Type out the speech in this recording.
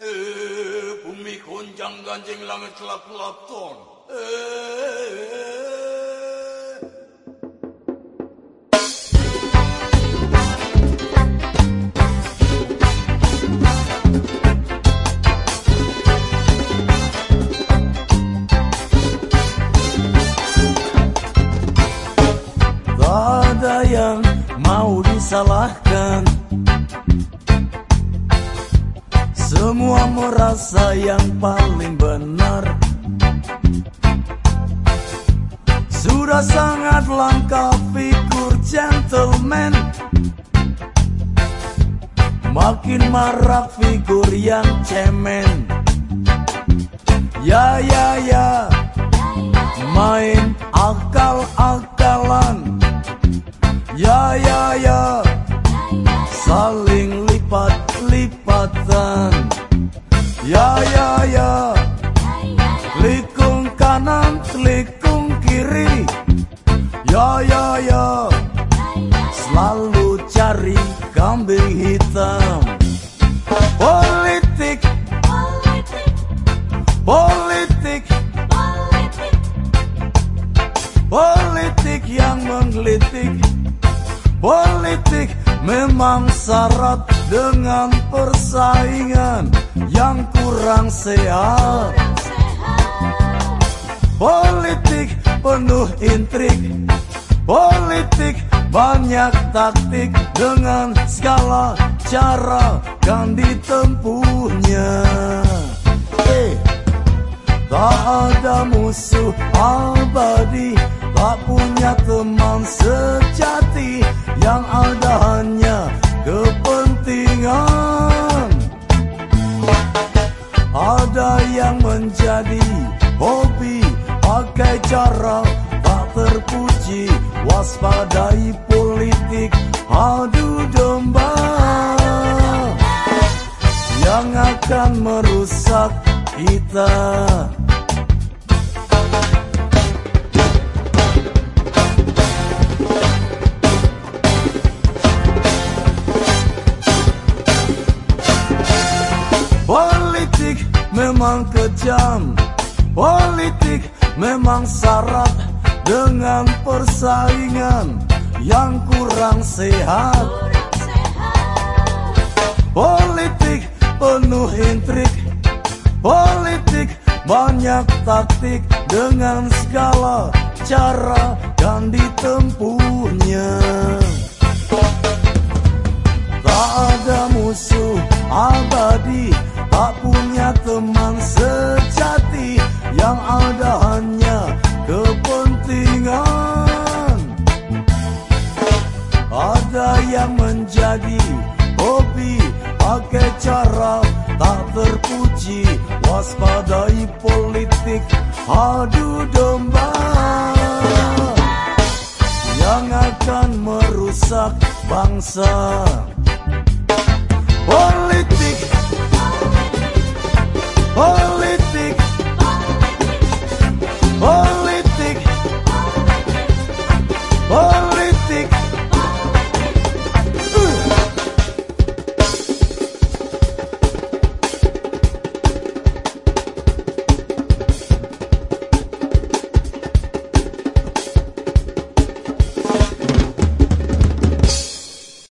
Eh, bumi gonjang ganjing langit kelap-kelap ton. Eh, yang mau disalahkan Semua merasa yang paling benar. Sudah sangat langka figur gentleman. Makin marak figur yang cemen. Ya ya ya. Main akal-akalan. Ya ya ya. Saling lipat-lipatan Ya ya ya. Likung kanan, likung kiri. Ya ya ya. Selalu cari kambing hitam. Politik, politik. Politik yang menggelitik. Politik memang syarat dengan persaingan yang kurang sehat. Politik penuh intrik. Politik banyak taktik dengan segala cara kan ditempuhnya Eh, Tak ada musuh abadi Tak punya teman sejati Yang menjadi hobi. Pakai cara tak terpuji Waspadai politik adu domba. Yang akan merusak kita memang kejam. Politik memang syarat dengan persaingan yang kurang sehat. Politik penuh intrik. Politik banyak taktik dengan segala cara dan ditempuhnya. Tak ada musuh abadi Tak punya teman lagi. Hobi pakai cara tak terpuji. Waspadai politik adu domba. Yang akan merusak bangsa.